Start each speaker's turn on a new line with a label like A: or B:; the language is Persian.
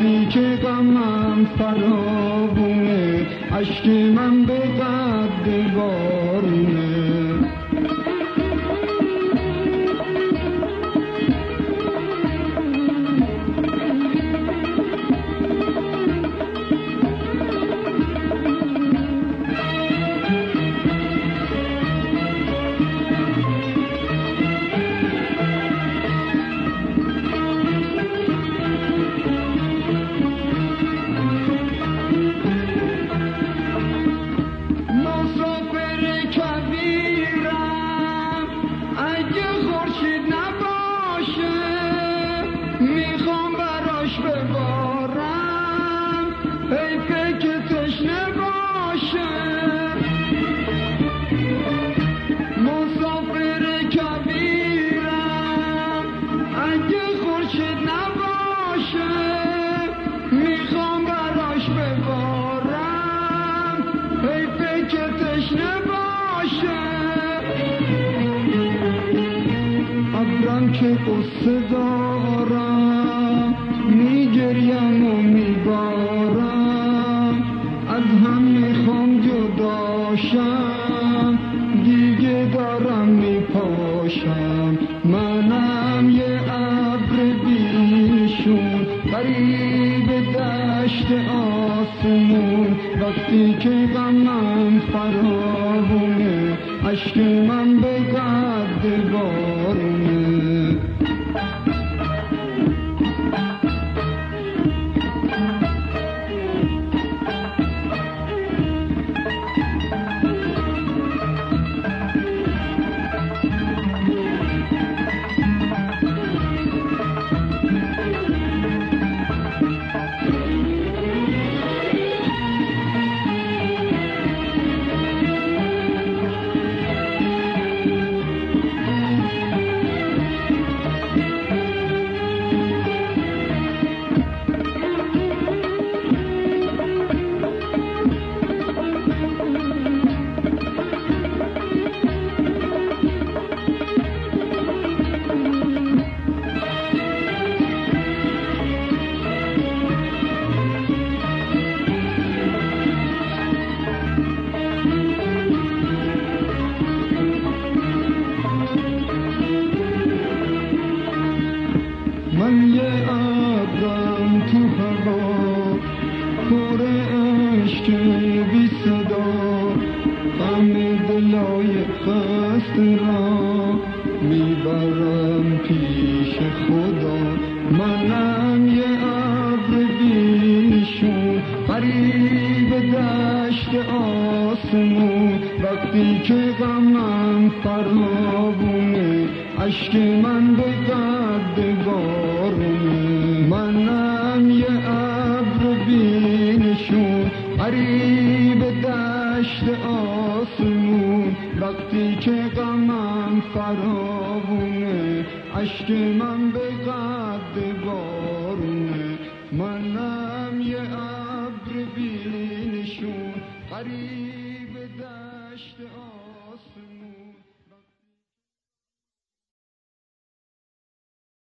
A: وقتی که غمم فراوونه عشق من به قد بارونه ابرم که قصه دارم میگریم و میبارم از هم می‌خوام جداشم دیگه دارم میپاشم منم یه ابر بیشون غریب دشت آسمون. وقتی که غمم فراوونه عشق من به می‌برم پیش خدا. منم یه ابر بینشون غریب دشت آسمون. وقتی که غمم فراوونه عشق من به قد بارونه. غمم فراوونه. عشق من به قد بارونه. منم یه ابر بینشون آسمون